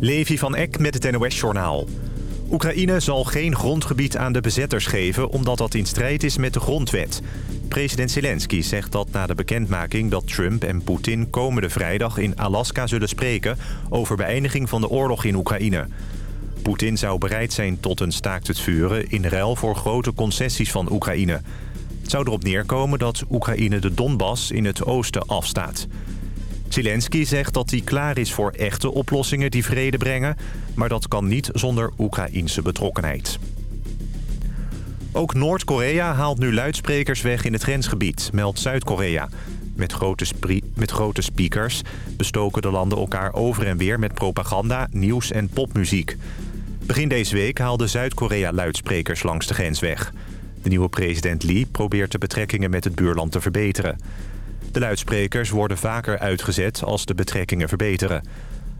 Levi van Eck met het NOS-journaal. Oekraïne zal geen grondgebied aan de bezetters geven... omdat dat in strijd is met de grondwet. President Zelensky zegt dat na de bekendmaking dat Trump en Poetin... komende vrijdag in Alaska zullen spreken... over beëindiging van de oorlog in Oekraïne. Poetin zou bereid zijn tot een staakt het vuren... in ruil voor grote concessies van Oekraïne. Het zou erop neerkomen dat Oekraïne de Donbass in het oosten afstaat... Zelensky zegt dat hij klaar is voor echte oplossingen die vrede brengen... maar dat kan niet zonder Oekraïense betrokkenheid. Ook Noord-Korea haalt nu luidsprekers weg in het grensgebied, meldt Zuid-Korea. Met grote, met grote speakers bestoken de landen elkaar over en weer met propaganda, nieuws en popmuziek. Begin deze week haalde Zuid-Korea luidsprekers langs de grens weg. De nieuwe president Lee probeert de betrekkingen met het buurland te verbeteren. De luidsprekers worden vaker uitgezet als de betrekkingen verbeteren.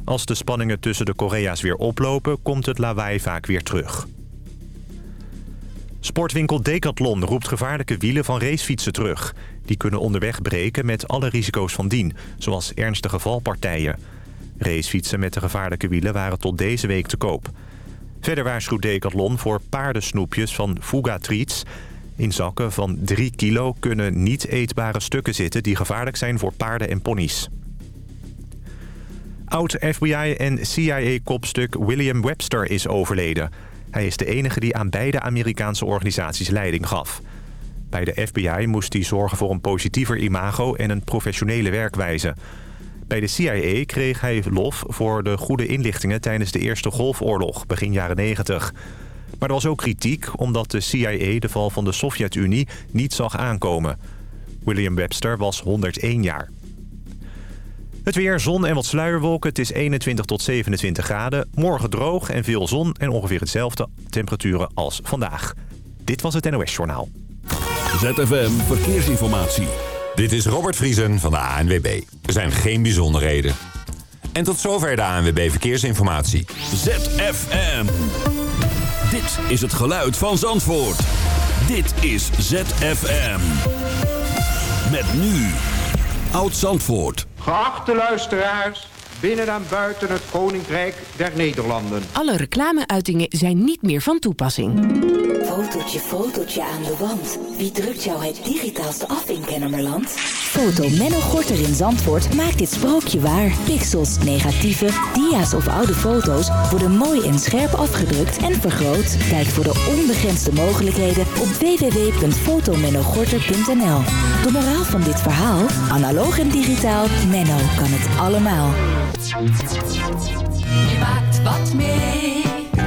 Als de spanningen tussen de Korea's weer oplopen, komt het lawaai vaak weer terug. Sportwinkel Decathlon roept gevaarlijke wielen van racefietsen terug. Die kunnen onderweg breken met alle risico's van dien, zoals ernstige valpartijen. Racefietsen met de gevaarlijke wielen waren tot deze week te koop. Verder waarschuwt Decathlon voor paardensnoepjes van Fuga Treats... In zakken van 3 kilo kunnen niet eetbare stukken zitten... die gevaarlijk zijn voor paarden en ponies. Oud-FBI en CIA-kopstuk William Webster is overleden. Hij is de enige die aan beide Amerikaanse organisaties leiding gaf. Bij de FBI moest hij zorgen voor een positiever imago en een professionele werkwijze. Bij de CIA kreeg hij lof voor de goede inlichtingen tijdens de Eerste Golfoorlog, begin jaren 90. Maar er was ook kritiek omdat de CIA de val van de Sovjet-Unie niet zag aankomen. William Webster was 101 jaar. Het weer, zon en wat sluierwolken. Het is 21 tot 27 graden. Morgen droog en veel zon en ongeveer hetzelfde temperaturen als vandaag. Dit was het NOS Journaal. ZFM Verkeersinformatie. Dit is Robert Vriesen van de ANWB. Er zijn geen bijzonderheden. En tot zover de ANWB Verkeersinformatie. ZFM. Dit is het geluid van Zandvoort. Dit is ZFM. Met nu. Oud Zandvoort. Geachte luisteraars, binnen en buiten het Koninkrijk der Nederlanden. Alle reclameuitingen zijn niet meer van toepassing. Fotootje, fotootje aan de wand. Wie drukt jou het digitaalste af in Kennemerland? Foto Menno Gorter in Zandvoort maakt dit sprookje waar. Pixels, negatieven, dia's of oude foto's worden mooi en scherp afgedrukt en vergroot. Kijk voor de onbegrensde mogelijkheden op www.fotomennogorter.nl De moraal van dit verhaal? Analoog en digitaal, Menno kan het allemaal. Je maakt wat mee.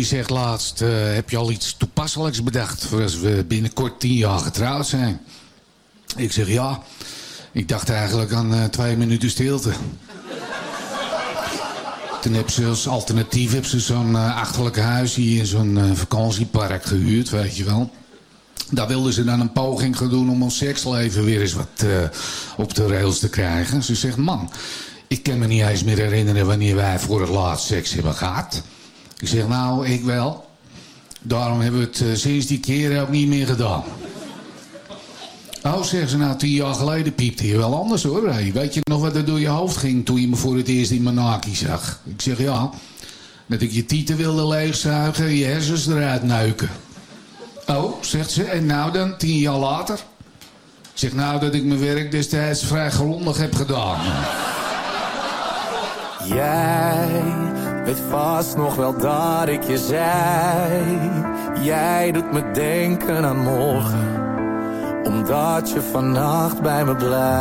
Die zegt laatst... eh, heb je al iets toepasselijks bedacht... voor als we binnenkort tien jaar getrouwd zijn? Ik zeg ja. Ik dacht eigenlijk aan eh, twee minuten stilte. Toen heb ze als alternatief zo'n eh, achterlijke huis hier in zo'n vakantiepark gehuurd, weet je wel. Daar wilden ze dan een poging gaan doen om ons seksleven weer eens wat op de rails te krijgen. Ze zegt, man, ik kan me niet eens meer herinneren wanneer wij voor het laatst seks hebben gehad. Ik zeg, nou, ik wel. Daarom hebben we het eh, sinds die keer ook niet meer gedaan. Oh, zegt ze, nou, tien jaar geleden piepte je wel anders hoor. Hey, weet je nog wat er door je hoofd ging toen je me voor het eerst in mijn zag? Ik zeg, ja, dat ik je tieten wilde leegzuigen, je hersens eruit neuken. Oh, zegt ze, en nou dan, tien jaar later? Ik zeg, nou, dat ik mijn werk destijds vrij grondig heb gedaan. Jij weet vast nog wel dat ik je zei. Jij doet me denken aan morgen, omdat je vannacht bij me blijft.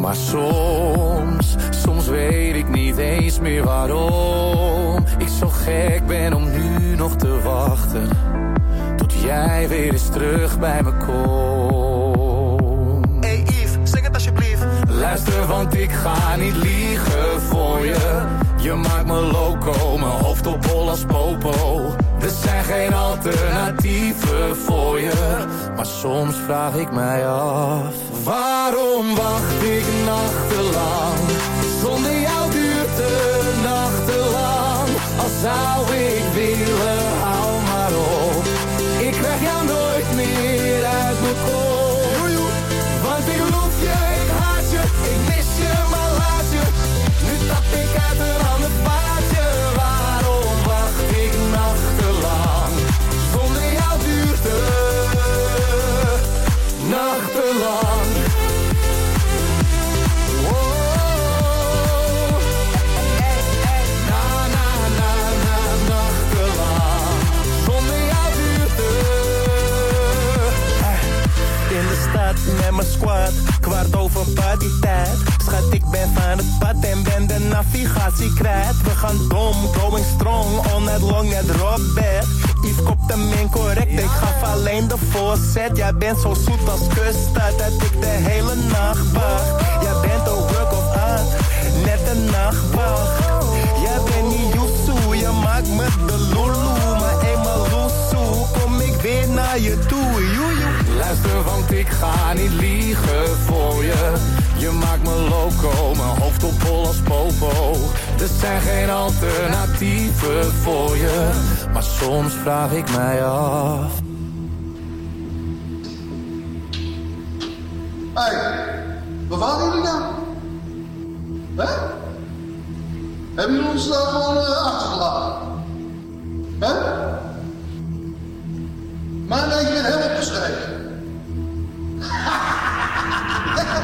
Maar soms, soms weet ik niet eens meer waarom. Ik zo gek ben om nu nog te wachten, tot jij weer eens terug bij me komt. Want ik ga niet liegen voor je. Je maakt me loco, mijn hoofd op hol als popo. Er zijn geen alternatieven voor je. Maar soms vraag ik mij af. Waarom wacht ik nachtenlang? Zonder jou duurt de nachtenlang. Al zou ik willen, hou maar op. Ik krijg jou nooit meer uit mijn kop. Want ik loef je, ik uit een ander paardje. Waarom wacht ik nachtenlang? Zonder jou duurt het nachtenlang. Wow. Na, na, na, na, nachtenlang. Zonder jou duurt In de stad met mijn squad, kwart over partytijd. Schat, ik ben van het pad de navigatie kwijt. We gaan dom, going strong, all night long, net bed. Yves kopt hem incorrect, ik gaf alleen de voorzet. Jij bent zo zoet als kuststad, dat ik de hele nacht wacht. Jij bent een work of art, net een nachtwacht. Jij bent niet Yusu, je maakt me de lulu. Maar eenmaal loesoe, kom ik weer naar je toe, joejoe. Luister, want ik ga niet liegen voor je. Je maakt me loco, mijn hoofd op hol als popo. Er zijn geen alternatieven voor je. Maar soms vraag ik mij af. Hé, hey, waar waren jullie nou? Hè? Hebben jullie ons daar gewoon uh, achtergelaten? Hè? Maar je bent helemaal beschreven.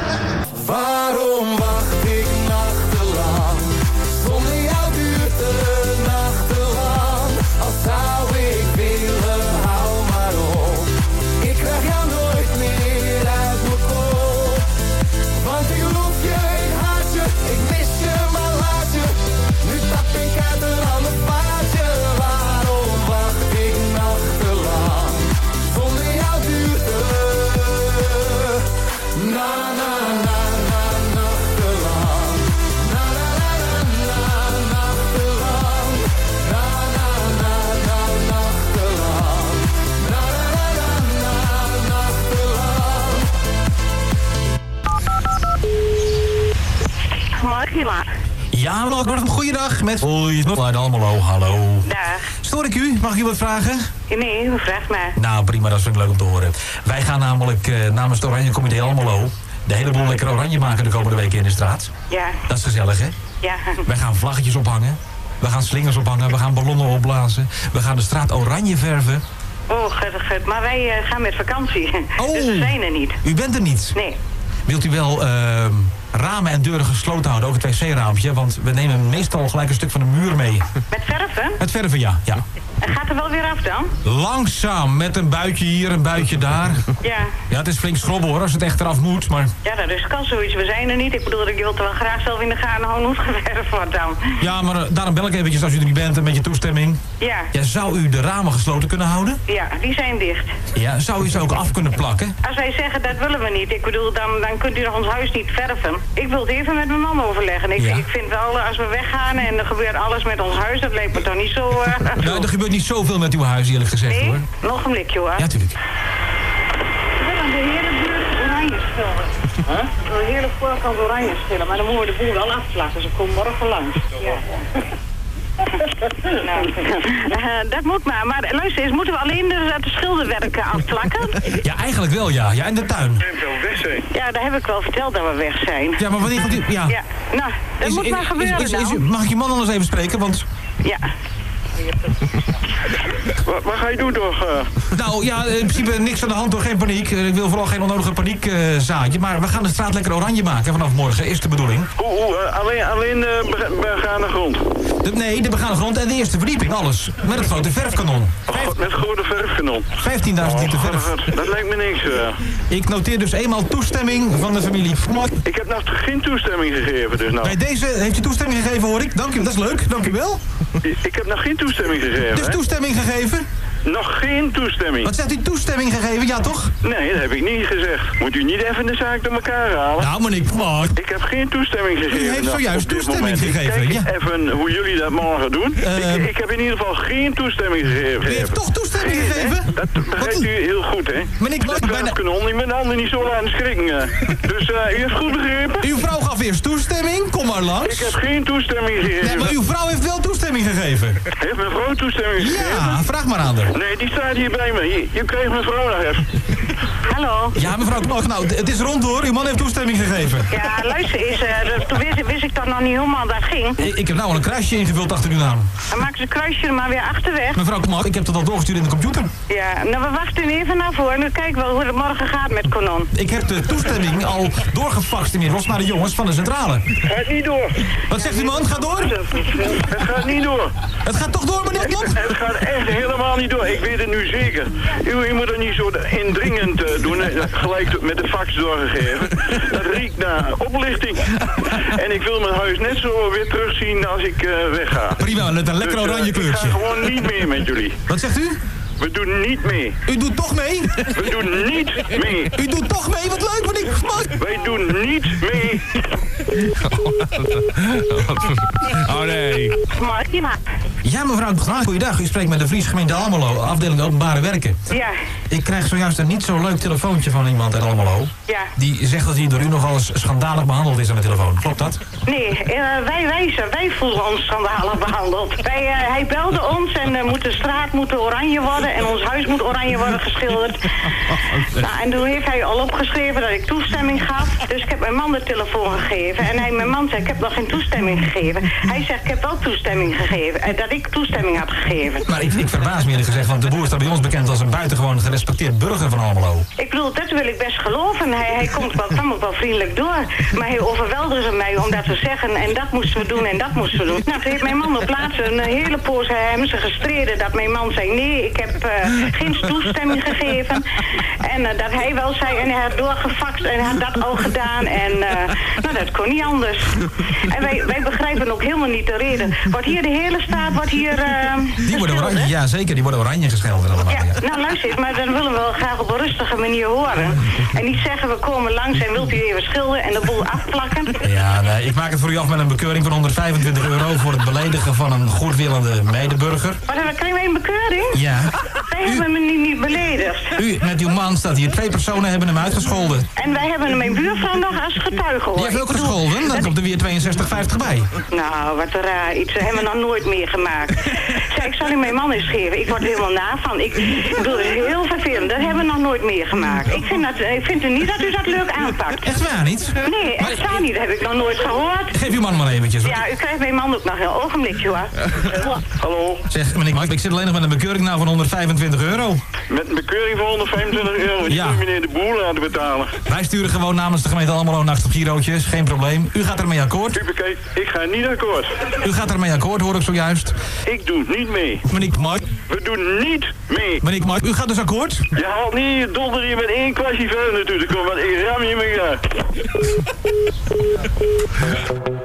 Waarom wacht Margila. Ja, welkom. Goeiedag. Met Hoi, Noord Almelo. Hallo. Dag. Stoor ik u? Mag ik u wat vragen? Nee, vraag maar. Nou, prima. Dat vind ik leuk om te horen. Wij gaan namelijk eh, namens het Oranje Comité Almelo... de hele boel lekker oranje maken de komende weken in de straat. Ja. Dat is gezellig, hè? Ja. Wij gaan vlaggetjes ophangen. We gaan slingers ophangen. We gaan ballonnen opblazen. We gaan de straat oranje verven. Oh, gut, gut. Maar wij eh, gaan met vakantie. Oh. Dus we zijn er niet. U bent er niet? Nee. Wilt u wel ehm, ramen en deuren gesloten houden, ook het wc-raampje? Want we nemen meestal gelijk een stuk van de muur mee. Met verven? Het verven, ja. ja. En gaat er wel weer af dan? Langzaam, met een buitje hier, een buitje daar. Ja. Ja, het is flink schrobben hoor, als het echt eraf moet, maar... Ja, dat is kan zoiets. We zijn er niet. Ik bedoel, ik wil het wel graag zelf in de gaten houden hoe het wordt dan. Ja, maar eh, daarom bel ik eventjes als u er niet bent, een beetje toestemming. Ja. Ja, zou u de ramen gesloten kunnen houden? Ja, die zijn dicht. Ja, zou u ze ook af kunnen plakken? Als wij zeggen dat willen we niet, ik bedoel, dan, dan kunt u nog ons huis niet verven. Ik wil het even met mijn man overleggen. Ik, Ja. ik vind wel, eh, als we weggaan en er gebeurt alles met ons huis, dat lijkt me toch niet zo... er gebeurt niet zoveel met uw huis, eerlijk gezegd nee? hoor. Nog een blikje hoor. Ja, tuurlijk. We willen de hele buurt oranje. Huh? De hele voorkant oranje schillen, maar dan moeten we de boel wel afplakken. Ze komen morgen langs. Ja. nou, eh, dat moet maar. Maar luister eens, moeten we alleen de, de schilderwerken afplakken? Ja, eigenlijk wel ja. Ja, in de tuin. Ja, daar heb ik wel verteld dat we weg zijn. Ja, maar wanneer gaat u... Ja. Ja, nou, dat Is- moet is- maar is- gebeuren is- is- nou. Mag ik je man anders even spreken, want... Ja. Wat, wat ga je doen toch? eh? Nou ja, in principe niks aan de hand door, geen paniek. Eh, Ik wil vooral geen onnodige paniek eh, zaaien. Maar we gaan de straat lekker oranje maken vanaf morgen, is de bedoeling. Hoe, hoe, alleen alleen de begane grond? De, nee, de begane grond en de eerste verdieping, alles. Met het grote verfkanon. God, met grote verfkanon. 15.000 liter verf. God, dat lijkt me niks. eh. Ik noteer dus eenmaal toestemming van de familie. Ik heb nog geen toestemming gegeven, dus nou. Bij deze heeft u toestemming gegeven, hoor ik. Dank u, dat is leuk. Dank u wel. Ik heb nog geen toestemming gegeven. Dus hè? toestemming gegeven? Nog geen toestemming. Wat zegt u toestemming gegeven? Ja, toch? Nee, dat heb ik niet gezegd. Moet u niet even de zaak door elkaar halen? Nou, meneer Fmak. Ik heb geen toestemming gegeven. U heeft zojuist toestemming moment. gegeven, Ik kijk ja. even hoe jullie dat morgen doen. Ik, ik heb in ieder geval geen toestemming gegeven. U heeft toch toestemming Geen, hè? gegeven? Dat begrijpt u heel goed, hè? Dat bijna- kanon, ik ben de handen niet zo laten schrikken. eh. Dus eh, u heeft goed begrepen? Uw vrouw gaf eerst toestemming, kom maar langs. Ik heb geen toestemming gegeven. Nee, maar uw vrouw heeft wel toestemming gegeven. Toestemming gegeven? Ja, vraag maar aan haar. Nee, die staat hier bij me. Je, je kreeg mijn vrouw nog even. Hallo? Ja, mevrouw Knok, nou, het is rond hoor. Uw man heeft toestemming gegeven. Ja, luister eens, eh, dat- toen wist, wist ik toch nog niet helemaal dat ging. Ik, ik heb nou al een kruisje ingevuld achter uw naam. Dan maak ze het kruisje er maar weer achterweg. Mevrouw Knok, ik heb dat al doorgestuurd in de computer. Ja, nou we wachten even naar voor en dan kijken we wel hoe het morgen gaat met Conon. Ik heb de toestemming al doorgefaxt inmiddels naar de jongens van de centrale. Gaat niet door. Wat zegt u man? Gaat door? Het gaat niet door. Het gaat toch door, meneer Knok? Het gaat echt helemaal niet door. Ik weet het nu zeker. U, u moet het niet zo indringend eh, doen. Gelijk met de fax doorgegeven. Dat riekt naar oplichting. En ik wil mijn huis net zo weer terugzien als ik eh, wegga. Prima, met een lekker Dus, eh, oranje kleurtje. Ik ga gewoon niet meer met jullie. Wat zegt u? We doen niet mee. U doet toch mee? We doen niet mee. U doet toch mee? Wat leuk, meneer Knok. Wij doen niet mee. Oh nee. Ja, mevrouw Knok, goeiedag. U spreekt met de Vries gemeente Almelo, afdeling openbare werken. Ja, Ik krijg zojuist een niet zo leuk telefoontje van iemand uit Almelo. ja. Die zegt dat hij door u nogal eens schandalig behandeld is aan de telefoon. Klopt dat? Nee, eh, wij, wij, wij voelen ons schandalig behandeld. Wij, eh, hij belde ons en eh, moet de straat moet oranje worden en ons huis moet oranje worden geschilderd. Nou, en toen heeft hij al opgeschreven dat ik toestemming gaf. Dus ik heb mijn man de telefoon gegeven. En hij, mijn man zei, ik heb nog geen toestemming gegeven. Hij zegt, ik heb wel toestemming gegeven. eh, dat ik toestemming had gegeven. Maar ik, ik verbaas me eerlijk gezegd, want de boer staat bij ons bekend als een buitengewoon gerespecteerd burger van Almelo. Ik bedoel, dat wil ik best geloven. Hij, hij komt wel, kwam ook wel vriendelijk door. Maar hij overweldigde mij omdat we zeggen... en dat moesten we doen en dat moesten we doen. Nou, toen heeft mijn man op plaats een hele poos eh, hem ze gestreden... dat mijn man zei, nee, ik heb eh, geen toestemming gegeven. En eh, dat hij wel zei, en hij had doorgefaxt en hij had dat al gedaan. En eh, nou, dat kon niet anders. En wij, wij begrijpen ook helemaal niet de reden. Wordt hier de hele straat, wordt hier... eh, Die worden oranje, ja zeker, die worden oranje geschilderd allemaal. Ja, nou luister maar dan willen we wel graag op een rustige manier horen. En niet zeggen, we komen langs en wilt u even schilderen en de boel afplakken. Ja, nee, ik maak het voor u af met een bekeuring van 125 euro... voor het beledigen van een goedwillende medeburger. Wat hebben we, krijgen een bekeuring? Ja. Wij hebben hem niet, niet beledigd. U met uw man staat hier. Twee personen hebben hem uitgescholden. En wij hebben mijn buurvrouw nog als getuige hoor. Die heeft ook Dan komt er weer 62,50 bij. Nou, wat raar iets. Hebben we nog nooit meegemaakt. Ik zal u mijn man eens geven. Ik word er helemaal na van. Ik, ik bedoel, dat is heel vervelend. Dat hebben we nog nooit meegemaakt. Ik vind, dat, ik vind u niet dat u dat leuk aanpakt. Echt waar niet? Nee, echt waar niet. Dat heb ik nog nooit gehoord. Geef uw man maar eventjes. Ja, u krijgt mijn man ook nog een ogenblikje hoor. Hallo? Zeg, meneer Mike, ik zit alleen nog met een bekeuring nou van 125 euro. Met een bekeuring van 125 euro. Die Ja. meneer de Boer laten betalen. Wij sturen gewoon namens de gemeente Almelo nachts op girootjes. Geen probleem. U gaat ermee akkoord. U bekijkt, ik ga niet akkoord. U gaat ermee akkoord, hoor ik zojuist. Ik doe niet mee. Meneer Mike. We doen niet mee. Meneer Mike, u gaat dus akkoord? Je haalt niet je donder hier met één kwastje verder naartoe te komen, want ik ram je me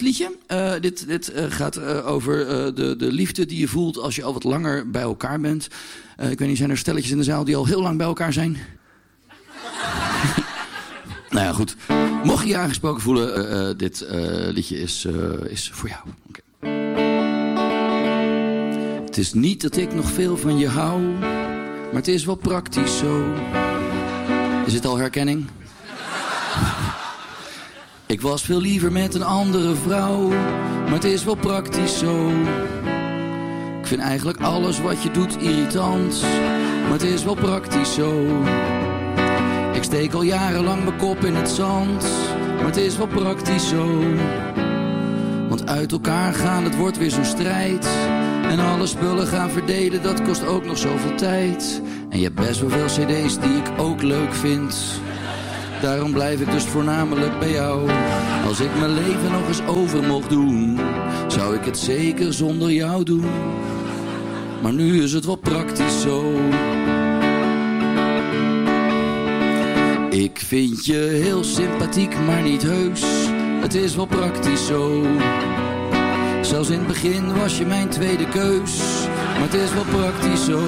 Liefdesliedje. Eh, dit dit eh, gaat eh, over de, de liefde die je voelt als je al wat langer bij elkaar bent. Ik weet niet, zijn er stelletjes in de zaal die al heel lang bij elkaar zijn? nou ja, goed. Mocht je je aangesproken voelen, dit liedje is, is voor jou. Het is niet dat ik nog veel van je hou, maar het is wel praktisch zo. Is het al herkenning? Ik was veel liever met een andere vrouw, maar het is wel praktisch zo. Ik vind eigenlijk alles wat je doet irritant, maar het is wel praktisch zo. Ik steek al jarenlang mijn kop in het zand, maar het is wel praktisch zo. Want uit elkaar gaan, het wordt weer zo'n strijd. En alle spullen gaan verdelen, dat kost ook nog zoveel tijd. En je hebt best wel veel cd's die ik ook leuk vind. Daarom blijf ik dus voornamelijk bij jou. Als ik mijn leven nog eens over mocht doen, zou ik het zeker zonder jou doen. Maar nu is het wel praktisch zo. Ik vind je heel sympathiek, maar niet heus. Het is wel praktisch zo. Zelfs in het begin was je mijn tweede keus. Maar het is wel praktisch zo.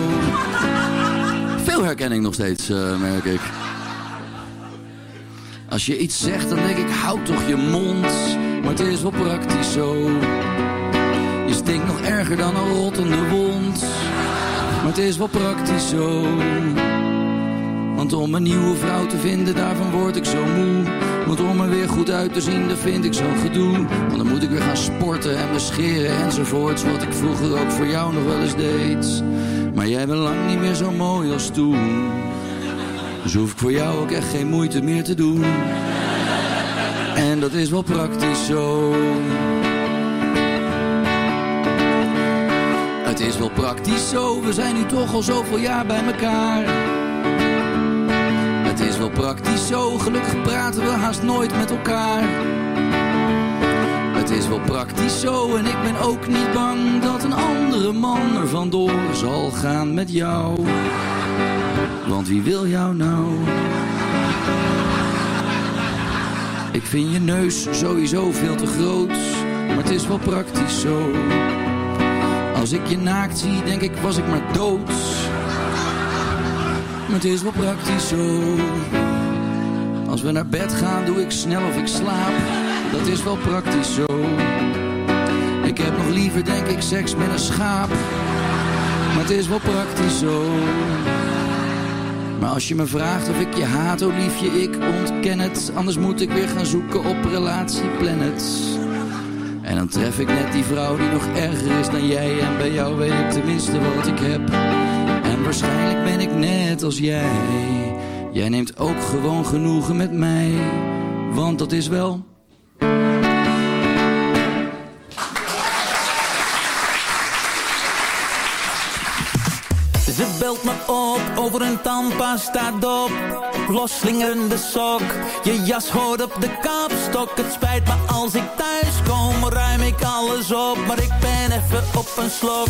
Veel herkenning nog steeds, eh, merk ik. Als je iets zegt, dan denk ik, houd toch je mond. Maar het is wel praktisch zo. Je stinkt nog erger dan een rottende wond. Maar het is wel praktisch zo. Want om een nieuwe vrouw te vinden, daarvan word ik zo moe. Want om er weer goed uit te zien, dat vind ik zo'n gedoe. Want dan moet ik weer gaan sporten en me scheren enzovoorts. Wat ik vroeger ook voor jou nog wel eens deed. Maar jij bent lang niet meer zo mooi als toen. Dus hoef ik voor jou ook echt geen moeite meer te doen. En dat is wel praktisch zo. Het is wel praktisch zo, we zijn nu toch al zoveel jaar bij elkaar. Het is wel praktisch zo, gelukkig praten we haast nooit met elkaar. Het is wel praktisch zo en ik ben ook niet bang dat een andere man er vandoor zal gaan met jou. Want wie wil jou nou? Ik vind je neus sowieso veel te groot, maar het is wel praktisch zo. Als ik je naakt zie, denk ik was ik maar dood. Maar het is wel praktisch zo. Als we naar bed gaan, doe ik snel of ik slaap. Dat is wel praktisch zo. Ik heb nog liever, denk ik, seks met een schaap. Maar het is wel praktisch zo. Maar als je me vraagt of ik je haat, oh liefje, ik ontken het. Anders moet ik weer gaan zoeken op Relatieplanet. En dan tref ik net die vrouw die nog erger is dan jij. En bij jou weet ik tenminste wat ik heb. En waarschijnlijk ben ik net als jij. Jij neemt ook gewoon genoegen met mij. Want dat is wel... Ze belt me op over een tandpasta dop Losslingerende sok Je jas hoort op de kapstok. Het spijt me als ik thuis kom Ruim ik alles op. Maar ik ben even op een slok.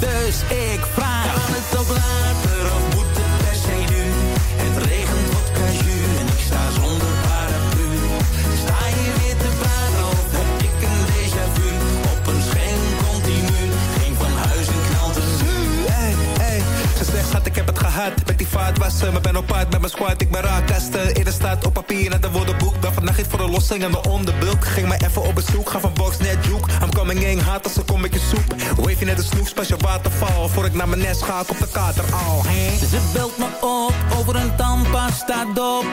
Dus ik vraag Kan het ook later of heb het gehad. Met die vaatwasser, maar ben op pad met mijn squad. Ik ben raakkasten, eerder staat op papier en de woordenboek Ben vannacht iets voor de lossing en de onderbulk Ging maar even op bezoek, ga van box net juke I'm coming in hard als een kommetje soep. Wave je net een snoep, special waterval. Voor ik naar mijn nest ga, ik op de kater al. Hey. Ze belt me op over een tandpasta dop.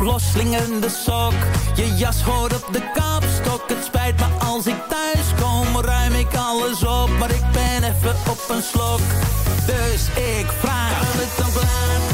Losslingerende sok Je jas hoort op de kapstok. Het spijt me als ik thuis kom ik alles op Maar ik ben even op een slok. Dus ik vraag Kan het ook later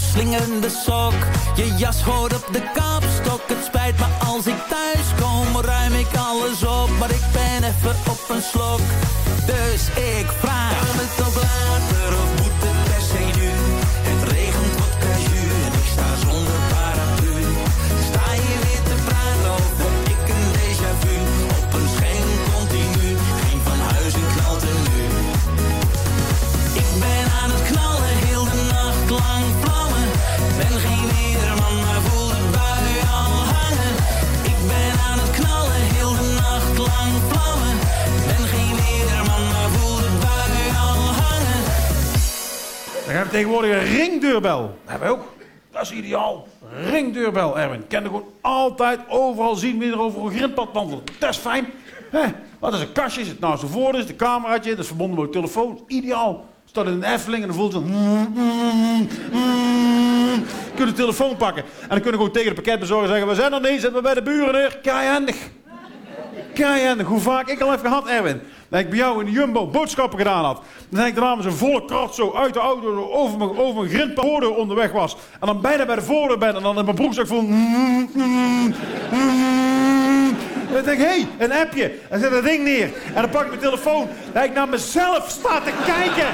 Plotseling de sok. Je jas hoort op de kapstok. Het spijt me als ik thuis kom. Ruim ik alles op. Maar ik ben even op een slok. Dus ik vraag. Hebben tegenwoordig een ringdeurbel. Dat hebben we ook. Dat is ideaal. Ringdeurbel, Erwin. Kan er gewoon altijd overal zien wie er over een grindpad wandelt. Dat is fijn. Hè? Wat is een kastje? Zit naast de voordeur, is een cameraatje. Dat is verbonden met een telefoon. Ideaal. Staat in een Efteling en dan voelt het zo... Kun je de telefoon pakken. En dan kunnen we gewoon tegen de pakketbezorger zeggen... We zijn er niet, zitten we bij de buren neer. Keihandig. Keihandig. Hoe vaak ik al heb gehad, Erwin. Dat ik bij jou in de Jumbo boodschappen gedaan had. Dan ik daarna met zo'n volle krat zo uit de auto over mijn, over mijn onderweg was. En dan bijna bij de voordeur ben en dan in mijn broekzak voel... Dan denk ik, hé, hey, een appje. En zet dat ding neer. En dan pak ik mijn telefoon. Dat ik naar mezelf sta te kijken.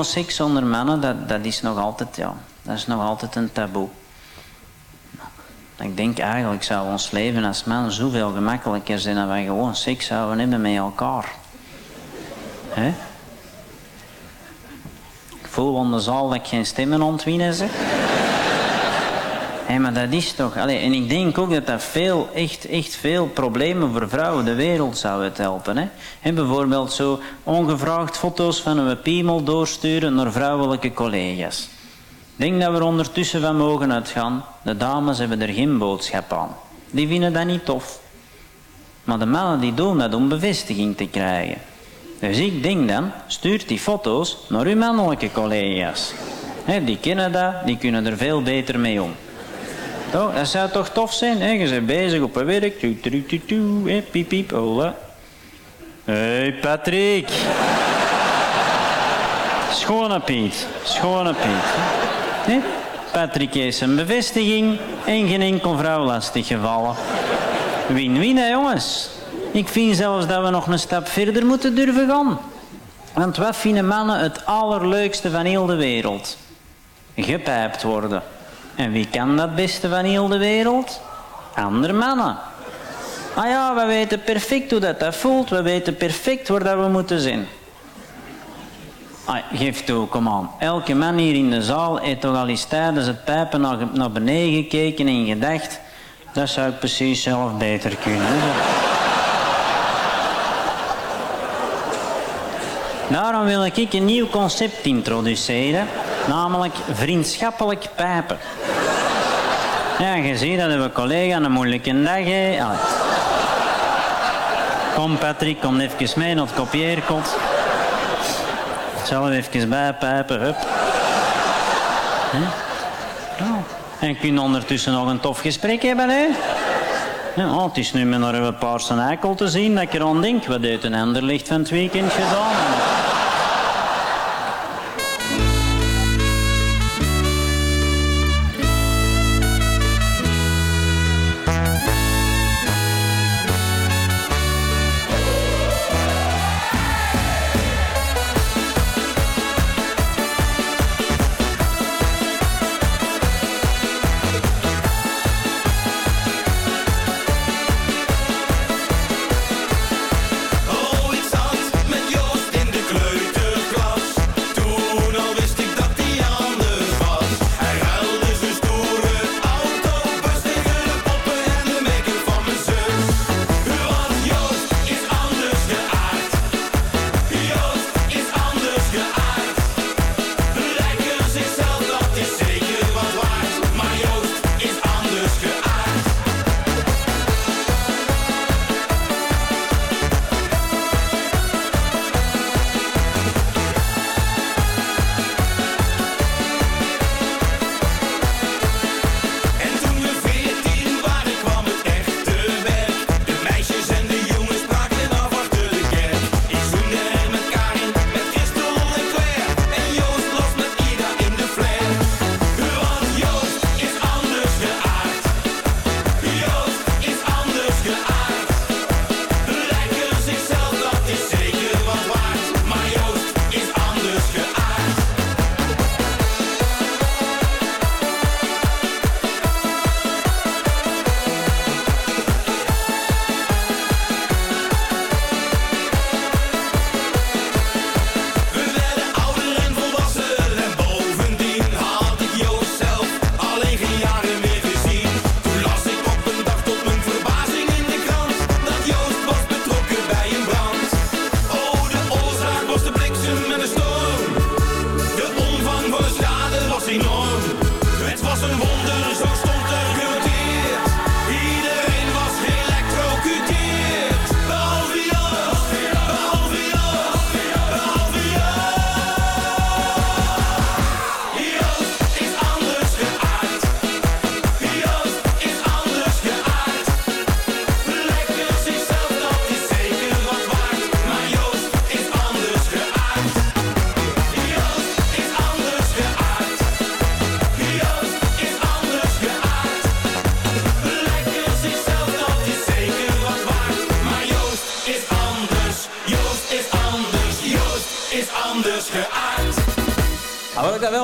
Homoseks onder mannen, dat, dat is nog altijd, ja, dat is nog altijd een taboe. Ik denk eigenlijk zou ons leven als man zoveel gemakkelijker zijn dan wij gewoon seks zouden hebben met elkaar. Hè? Ik voel onder dat ik geen stemmen ontwinnen zeg. Hé, maar dat is toch... Allee, en ik denk ook dat dat veel, echt, echt veel problemen voor vrouwen de wereld zou het helpen. Hè? En bijvoorbeeld zo ongevraagd foto's van een piemel doorsturen naar vrouwelijke collega's. Ik denk dat we er ondertussen van mogen uitgaan. De dames hebben er geen boodschap aan. Die vinden dat niet tof. Maar de mannen die doen dat om bevestiging te krijgen. Dus ik denk dan, stuurt die foto's naar uw mannelijke collega's. Die kennen dat, die kunnen er veel beter mee om. Toch? Dat zou toch tof zijn? Hè? Je bent bezig op een werk. Tu, tu, tu, tu, hè? Piep, piep, hola. Hé, hey, Patrick. Schone Piet. Schone Piet. Hè? Patrick heeft een bevestiging en geen enkel vrouw lastig gevallen. Win-win, hè, jongens. Ik vind zelfs dat we nog een stap verder moeten durven gaan. Want wat vinden mannen het allerleukste van heel de wereld? Gepijpt worden. En wie kan dat beste van heel de wereld? Andere mannen. Ah ja, we weten perfect hoe dat, dat voelt. We weten perfect waar dat we moeten zijn. Ah, geef toe, kom aan. Elke man hier in de zaal heeft al eens tijdens het pijpen naar, naar beneden gekeken en gedacht... Dat zou ik precies zelf beter kunnen. Daarom wil ik een nieuw concept introduceren, namelijk vriendschappelijk pijpen. Ja, je ziet dat uw collega een moeilijke dag heeft. Kom Patrick, kom even mee naar het kopieerkot. Zelf even bijpijpen, hup. Hè? Oh. En kun je ondertussen nog een tof gesprek hebben, hè? Oh, het is nu met naar uw paarse eikel te zien dat ik eraan denk. Wat heeft een ander licht van het weekend gedaan?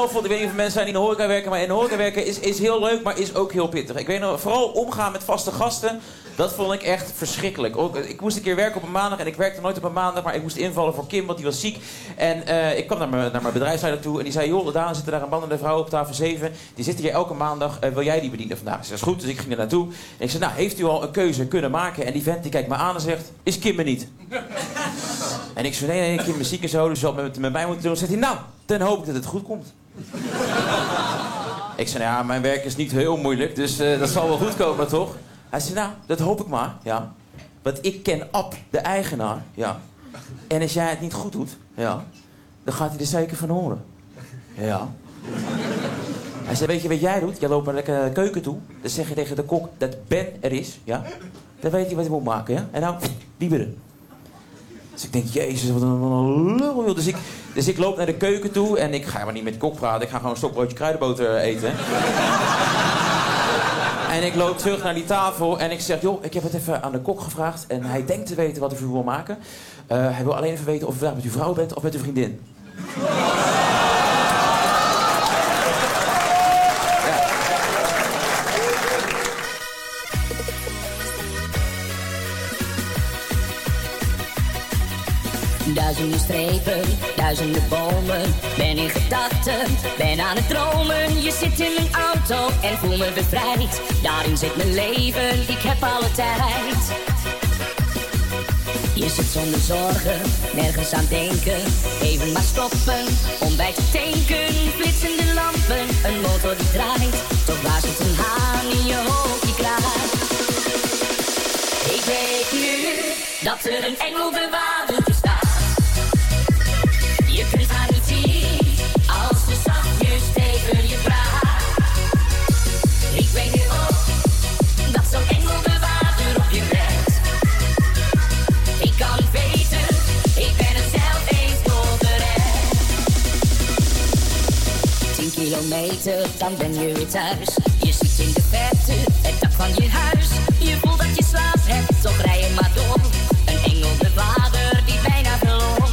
Ik daar weet niet of mensen zijn die in de horeca werken, maar in de horeca werken is, is heel leuk, maar is ook heel pittig. Ik weet nog, vooral omgaan met vaste gasten, dat vond ik echt verschrikkelijk. Ook, ik moest een keer werken op een maandag en ik werkte nooit op een maandag, maar ik moest invallen voor Kim, want die was ziek. En eh, ik kwam naar mijn, naar mijn bedrijfsleider toe en die zei, joh, Daan zit daar een bandende vrouw op tafel 7, die zit hier elke maandag, eh, wil jij die bedienen vandaag? Ik zei, dat is goed, dus ik ging er naartoe. En ik zei, nou, heeft u al een keuze kunnen maken? En die vent die kijkt me aan en zegt, is Kim er niet? En ik zei, nee, nee, Kim is ziek en zo, dus zal met, met mij moeten doen. Dan zegt hij, nou, dan hoop ik dat het goed komt. Ik zei, nou ja, mijn werk is niet heel moeilijk, dus eh, dat zal wel goed komen, toch? Hij zei, nou, dat hoop ik maar, ja. Want ik ken Ab, de eigenaar, ja. En als jij het niet goed doet, ja, dan gaat hij er zeker van horen. Ja. Hij zei, weet je wat jij doet? Jij loopt naar de keuken toe. Dan zeg je tegen de kok dat Ben er is, ja. Dan weet hij wat hij moet maken, ja. En nou, wieberen. Dus ik denk, jezus, wat een, wat lul. joh. Dus ik, dus ik loop naar de keuken toe en ik ga maar niet met de kok praten. Ik ga gewoon een stokbroodje kruidenboter eten. en ik loop terug naar die tafel en ik zeg, joh, ik heb het even aan de kok gevraagd. En hij denkt te weten wat hij voor wil maken. Eh, hij wil alleen even weten of u vandaag met uw vrouw bent of met uw vriendin. Duizenden strepen, duizenden bomen. Ben in gedachten, ben aan het dromen. Je zit in mijn auto en voel me bevrijd. Daarin zit mijn leven, ik heb alle tijd. Je zit zonder zorgen, nergens aan denken. Even maar stoppen, om bij te tanken. Flitsende lampen, een motor die draait. Toch waar zit een haan in je hoofd die kraait. Ik weet nu dat er een engelbewaarder staat. Dan ben je weer thuis. Je ziet in de verte het dak van je huis. Je voelt dat je slaap hebt, toch rij je maar door. Een engelbewaarder die bijna verloor.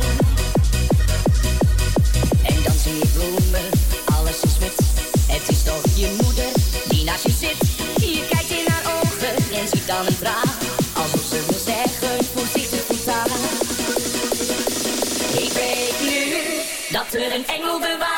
En dan zie je bloemen, alles is wit. Het is toch je moeder die naast je zit. Je kijkt in haar ogen en ziet dan een traan. Alsof ze wil zeggen, voorzichtig goed aan. Ik weet nu dat er een engelbewaarder bestaat.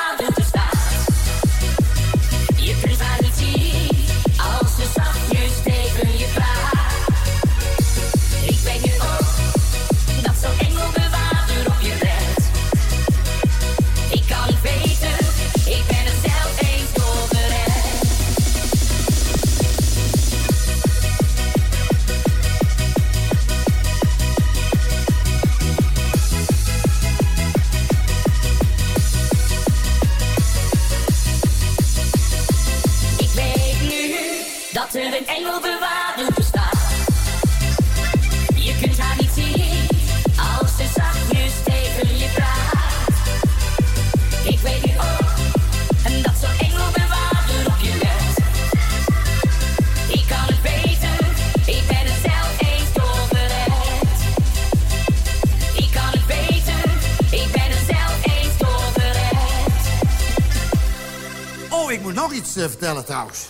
Iets eh, vertellen trouwens.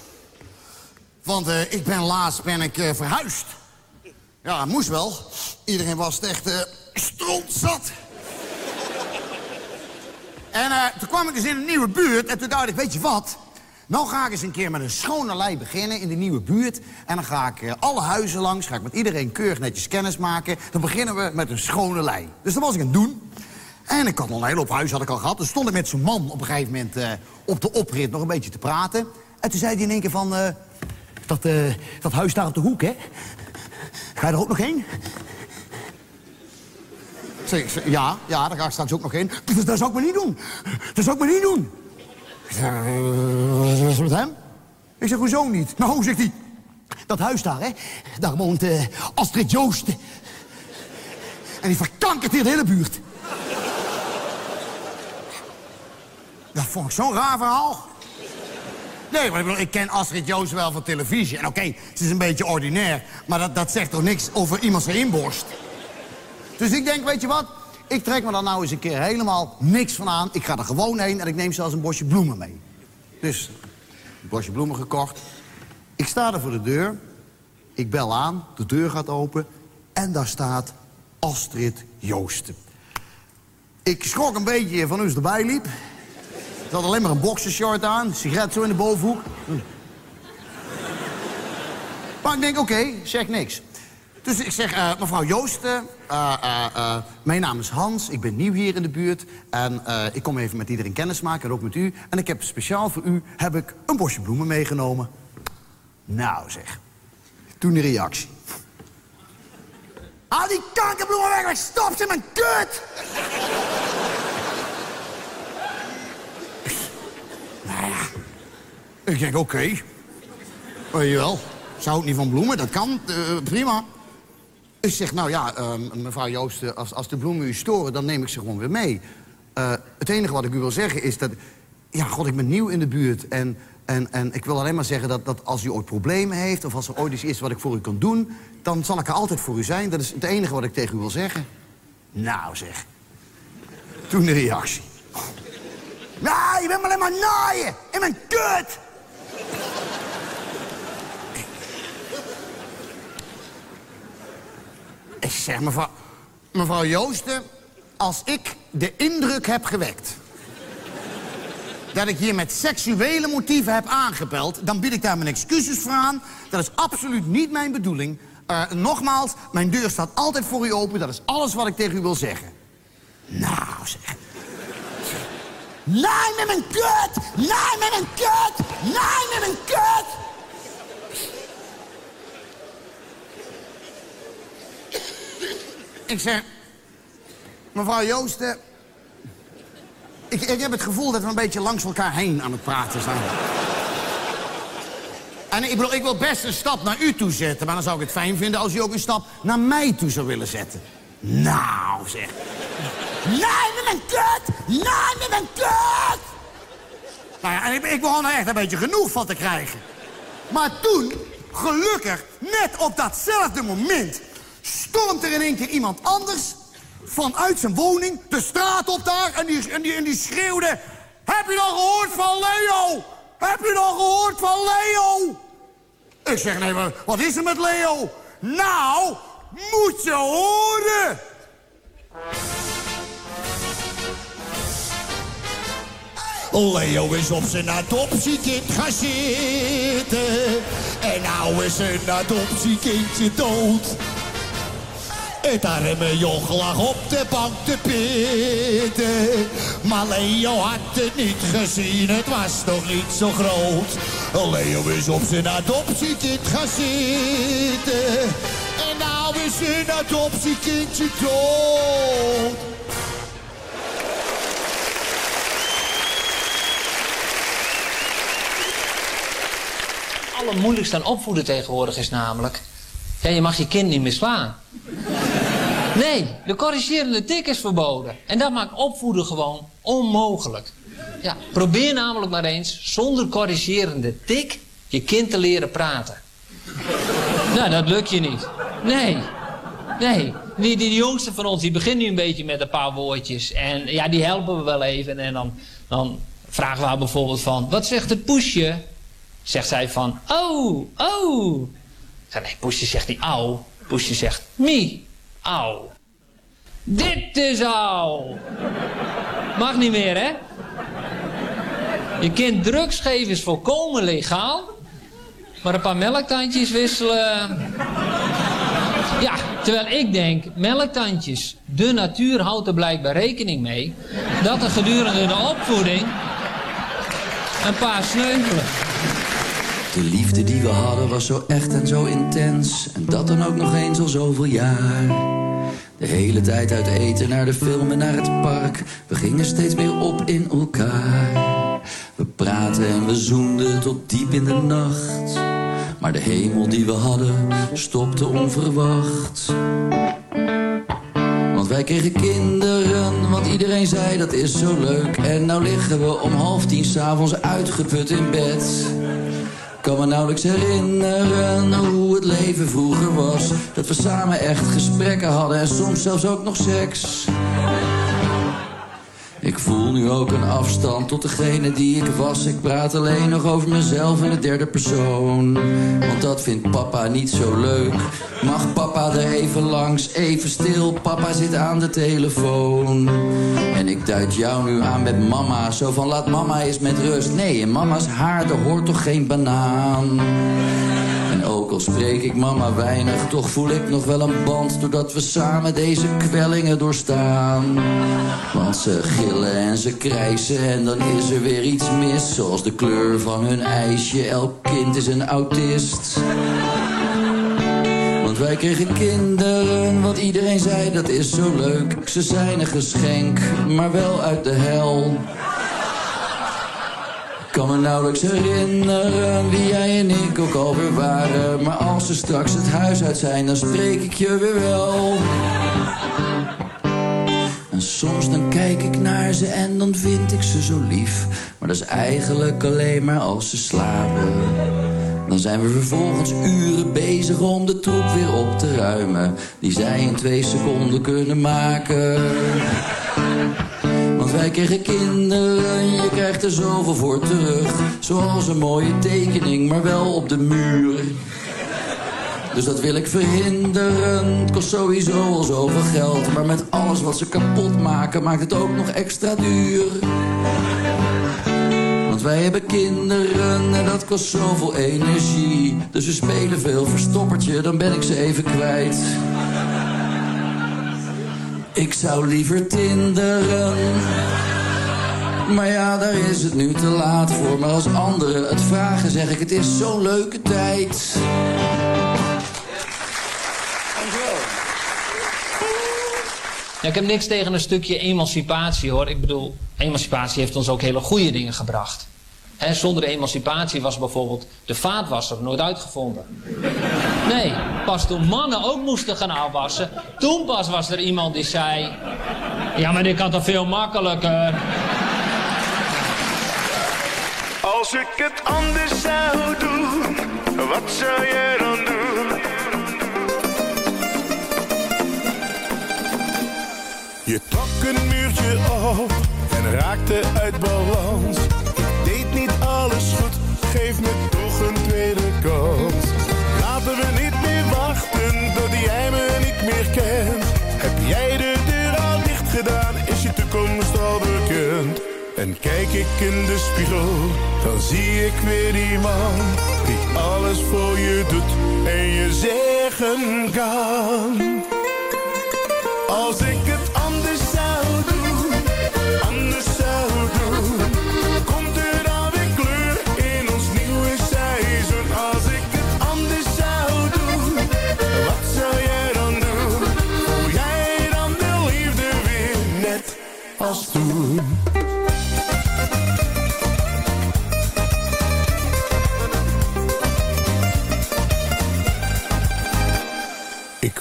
Want eh, ik ben laatst ben ik eh, verhuisd. Ja, moest wel. Iedereen was echt eh strontzat. en toen kwam ik dus in een nieuwe buurt en toen dacht ik, weet je wat? Nou ga ik eens een keer met een schone lei beginnen in de nieuwe buurt. En dan ga ik alle huizen langs, ga ik met iedereen keurig netjes kennis maken. Dan beginnen we met een schone lei. Dus dat was ik aan het doen. En ik had al een hele hoop huis had ik al gehad. Dus stond ik met zo'n man op een gegeven moment eh, op de oprit nog een beetje te praten. En toen zei hij in één keer van... eh, dat, eh, dat huis daar op de hoek, hè? Ga je er ook nog heen? Zeg, ja, ja, daar ga ik straks ook nog heen. Dat zou ik maar niet doen. Dat zou ik maar niet doen. Wat is met hem? Ik zeg, hoezo niet? Nou, zegt hij. Dat huis daar, hè? Daar woont Astrid Joost. En die verkankert hier de hele buurt. Dat vond ik zo'n raar verhaal. Nee, maar ik, bedoel, ik ken Astrid Joost wel van televisie. En oké, ze is een beetje ordinair. Maar dat, dat zegt toch niks over iemand zijn inborst? Dus ik denk, weet je wat? Ik trek me daar nou eens een keer helemaal niks van aan. Ik ga er gewoon heen en ik neem zelfs een bosje bloemen mee. Dus, een bosje bloemen gekocht. Ik sta er voor de deur. Ik bel aan, de deur gaat open. En daar staat Astrid Joosten. Ik schrok een beetje van hoe ze erbij liep. Ze had alleen maar een boxershort aan, sigaret zo in de bovenhoek. Hm. Maar ik denk, oké, zeg niks. Dus ik zeg, eh, mevrouw Joosten, eh, eh, mijn naam is Hans, ik ben nieuw hier in de buurt. En ik kom even met iedereen kennis maken en ook met u. En ik heb speciaal voor u heb ik een bosje bloemen meegenomen. Nou zeg, toen de reactie. Haal die kankerbloemen weg, stop ze mijn kut! Ik denk, oké. Ze houdt niet van bloemen, dat kan, eh, prima. Ik zeg, nou ja, eh, mevrouw Joost, eh, als, als de bloemen u storen, dan neem ik ze gewoon weer mee. Eh, het enige wat ik u wil zeggen is dat... Ja, god, ik ben nieuw in de buurt. En, en, en ik wil alleen maar zeggen dat, dat als u ooit problemen heeft... of als er ooit iets is wat ik voor u kan doen... dan zal ik er altijd voor u zijn. Dat is het enige wat ik tegen u wil zeggen. Nou, zeg. Toen de reactie. Nou, je bent me alleen maar naaien. In mijn kut. Ik zeg, mevrouw, mevrouw Joosten, als ik de indruk heb gewekt... dat ik hier met seksuele motieven heb aangebeld... dan bied ik daar mijn excuses voor aan. Dat is absoluut niet mijn bedoeling. Eh, nogmaals, mijn deur staat altijd voor u open. Dat is alles wat ik tegen u wil zeggen. Nou, zeg. Nee, met mijn kut! Nee, met mijn kut! Nee, met mijn kut! Ik zeg... Mevrouw Joosten... Ik, ik heb het gevoel dat we een beetje langs elkaar heen aan het praten zijn. En ik ik wil best een stap naar u toe zetten... maar dan zou ik het fijn vinden als u ook een stap naar mij toe zou willen zetten. Nou, zeg. Nee, met mijn kut! Nee, met mijn kut! Nou ja, en ik, ik begon er echt een beetje genoeg van te krijgen. Maar toen, gelukkig, net op datzelfde moment... stormt er in één keer iemand anders vanuit zijn woning de straat op daar... en die, en die, en die schreeuwde... Heb je dan gehoord van Leo? Heb je dan gehoord van Leo? Ik zeg, nee, maar wat is er met Leo? Nou, moet je horen! Leo is op zijn adoptiekind gaan zitten. En nou is zijn adoptiekindje dood. Het arme joch lag op de bank te pitten. Maar Leo had het niet gezien, het was nog niet zo groot. Leo is op zijn adoptiekind gaan zitten. En nou is zijn adoptiekindje dood. allermoeilijkste aan opvoeden tegenwoordig is namelijk... Ja, je mag je kind niet meer slaan. Nee, de corrigerende tik is verboden. En dat maakt opvoeden gewoon onmogelijk. Ja, probeer namelijk maar eens zonder corrigerende tik je kind te leren praten. Nou, dat lukt je niet. Nee, nee. Die, die, jongste van ons, die begint nu een beetje met een paar woordjes. En ja, die helpen we wel even. En dan, dan vragen we haar bijvoorbeeld van... Wat zegt het poesje? Zegt zij van... Oh, oh. Zeg, nee, poesje zegt niet au. Poesje zegt mi, au. Dit is au. Mag niet meer, hè? Je kind drugs geven is volkomen legaal. Maar een paar melktandjes wisselen... Ja, terwijl ik denk, melktandjes, de natuur houdt er blijkbaar rekening mee... dat er gedurende de opvoeding een paar sneuvelen. De liefde die we hadden was zo echt en zo intens. En dat dan ook nog eens al zoveel jaar. De hele tijd uit eten naar de film en naar het park. We gingen steeds meer op in elkaar. We praten en we zoenden tot diep in de nacht. Maar de hemel die we hadden stopte onverwacht. Want wij kregen kinderen, want iedereen zei dat is zo leuk. En nou liggen we om half tien s'avonds uitgeput in bed. Kan me nauwelijks herinneren hoe het leven vroeger was. Dat we samen echt gesprekken hadden en soms zelfs ook nog seks. Ik voel nu ook een afstand tot degene die ik was. Ik praat alleen nog over mezelf in de derde persoon. Want dat vindt papa niet zo leuk. Mag papa er even langs, even stil. Papa zit aan de telefoon. En ik duid jou nu aan met mama. Zo van laat mama eens met rust. Nee, in mama's haar, er hoort toch geen banaan. Ook al spreek ik mama weinig, toch voel ik nog wel een band. Doordat we samen deze kwellingen doorstaan. Want ze gillen en ze krijsen en dan is er weer iets mis. Zoals de kleur van hun ijsje, elk kind is een autist. Want Want wij kregen kinderen, wat iedereen zei dat is zo leuk. Ze zijn een geschenk, maar wel uit de hel. Kan me nauwelijks herinneren wie jij en ik ook alweer waren. Maar als ze straks het huis uit zijn, dan spreek ik je weer wel. En soms dan kijk ik naar ze en dan vind ik ze zo lief. Maar dat is eigenlijk alleen maar als ze slapen. Dan zijn we vervolgens uren bezig om de troep weer op te ruimen. Die zij in twee seconden kunnen maken. Wij kregen kinderen, je krijgt er zoveel voor terug. Zoals een mooie tekening, maar wel op de muur. Dus dat wil ik verhinderen. Het kost sowieso al zoveel geld. Maar met alles wat ze kapot maken, maakt het ook nog extra duur. Want wij hebben kinderen en dat kost zoveel energie. Dus we spelen veel verstoppertje, dan ben ik ze even kwijt. Ik zou liever tinderen. Maar ja, daar is het nu te laat voor. Maar als anderen het vragen, zeg ik: het is zo'n leuke tijd. Ja, ik heb niks tegen een stukje emancipatie hoor. Ik bedoel, emancipatie heeft ons ook hele goede dingen gebracht. Zonder emancipatie was bijvoorbeeld de vaatwasser nooit uitgevonden. Nee, pas toen mannen ook moesten gaan afwassen, toen pas was er iemand die zei... Ja, maar dit kan toch veel makkelijker? Als ik het anders zou doen, wat zou jij dan doen? Je trok een muurtje op en raakte uit balans. Geef me toch een tweede kans. Laten we niet meer wachten tot jij me niet meer kent. Heb jij de deur al dicht gedaan, is je toekomst al bekend. En kijk ik in de spiegel, dan zie ik weer die man die alles voor je doet en je zeggen kan. Ik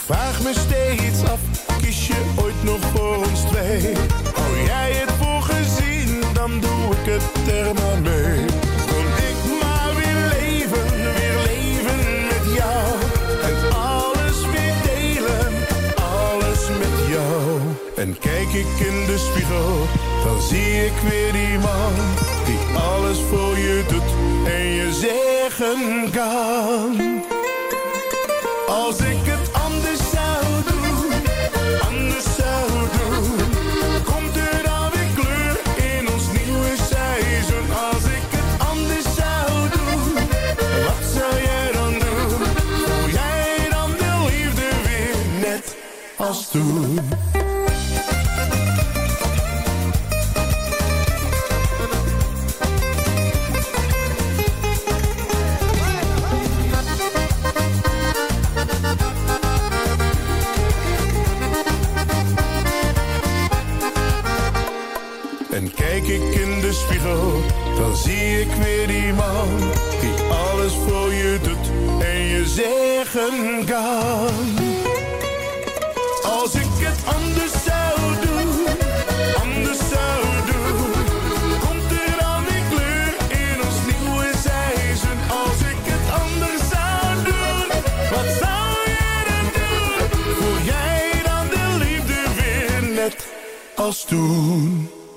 vraag me steeds af, kies je ooit nog voor ons twee? Hou jij het voor gezien, dan doe ik het ik in de spiegel, dan zie ik weer die man. Die alles voor je doet en je zeggen kan. Als ik het anders zou doen, anders zou doen, komt er dan weer kleur in ons nieuwe seizoen. Als ik het anders zou doen, wat zou jij dan doen? Voel jij dan de liefde weer net als toen?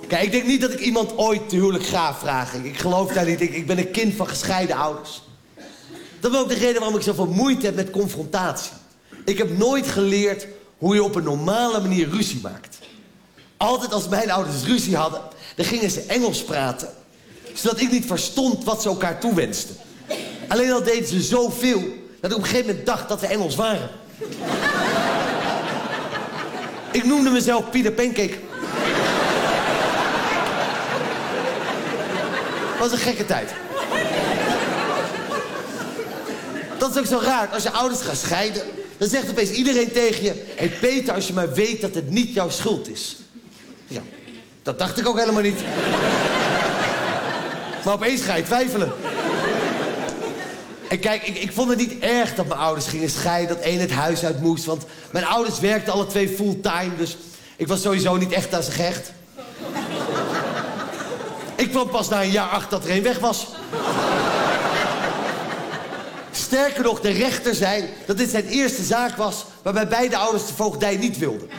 Kijk, ik denk niet dat ik iemand ooit te huwelijk ga vragen. Ik geloof daar niet. Ik, ik ben een kind van gescheiden ouders. Dat is ook de reden waarom ik zoveel moeite heb met confrontatie. Ik heb nooit geleerd hoe je op een normale manier ruzie maakt. Altijd als mijn ouders ruzie hadden, dan gingen ze Engels praten. Zodat ik niet verstond wat ze elkaar toewensten. Alleen al deden ze zoveel, dat ik op een gegeven moment dacht dat we Engels waren. ik noemde mezelf Pieter Pancake. Was een gekke tijd. Dat is ook zo raar. Als je ouders gaan scheiden, Dan zegt opeens iedereen tegen je... Hey Peter, als je maar weet dat het niet jouw schuld is. Ja, dat dacht ik ook helemaal niet. maar opeens ga je twijfelen. En kijk, ik, ik vond het niet erg dat mijn ouders gingen scheiden... dat één het huis uit moest, want mijn ouders werkten alle twee fulltime... dus ik was sowieso niet echt aan ze gehecht. Ik kwam pas na een jaar achter dat er één weg was. Sterker nog, de rechter zei dat dit zijn eerste zaak was... waarbij beide ouders de voogdij niet wilden.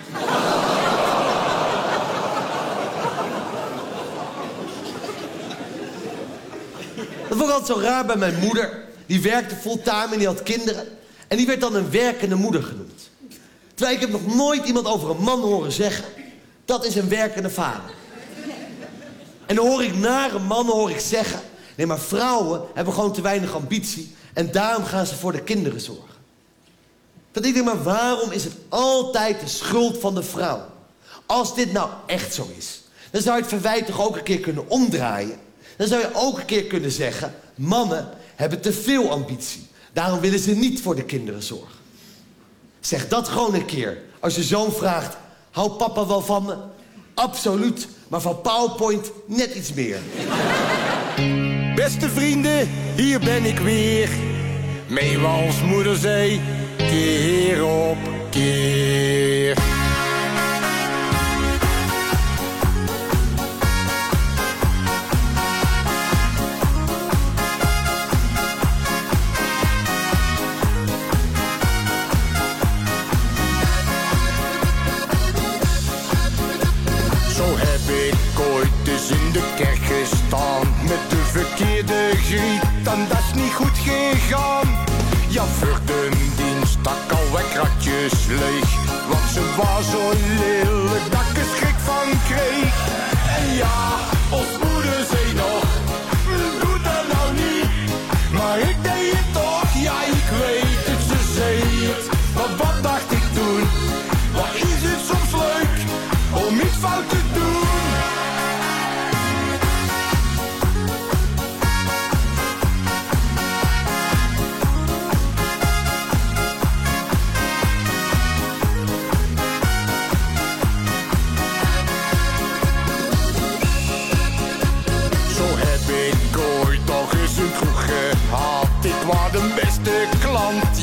Dat vond ik altijd zo raar bij mijn moeder. Die werkte fulltime en die had kinderen. En die werd dan een werkende moeder genoemd. Terwijl ik heb nog nooit iemand over een man horen zeggen... dat is een werkende vader. En dan hoor ik nare mannen hoor ik zeggen... nee, maar vrouwen hebben gewoon te weinig ambitie... en daarom gaan ze voor de kinderen zorgen. Dat ik denk, maar waarom is het altijd de schuld van de vrouw? Als dit nou echt zo is... dan zou je het verwijt toch ook een keer kunnen omdraaien. Dan zou je ook een keer kunnen zeggen... mannen hebben te veel ambitie. Daarom willen ze niet voor de kinderen zorgen. Zeg dat gewoon een keer. Als je zoon vraagt, houdt papa wel van me? Absoluut, maar van PowerPoint net iets meer. Beste vrienden, hier ben ik weer. Meewals moeder zei, keer op keer. En dat is niet goed gegaan. Ja, voor de dienst stak al kratjes leeg. Want ze was zo lelijk dat ik schrik van kreeg. En ja, ons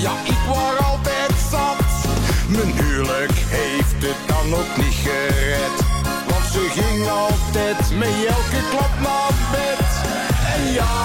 ja ik was altijd zat. Mijn huwelijk heeft het dan ook niet gered. Want ze ging altijd met elke klap naar bed. En ja,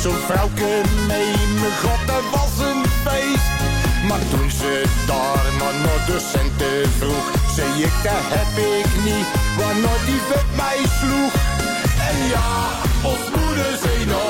zo'n vrouwke mee, mijn god, dat was een feest. Maar toen ze daar maar naar de centen vroeg, zei ik, dat heb ik niet, waarna die vet mij sloeg. En ja, ons moeder zei nog,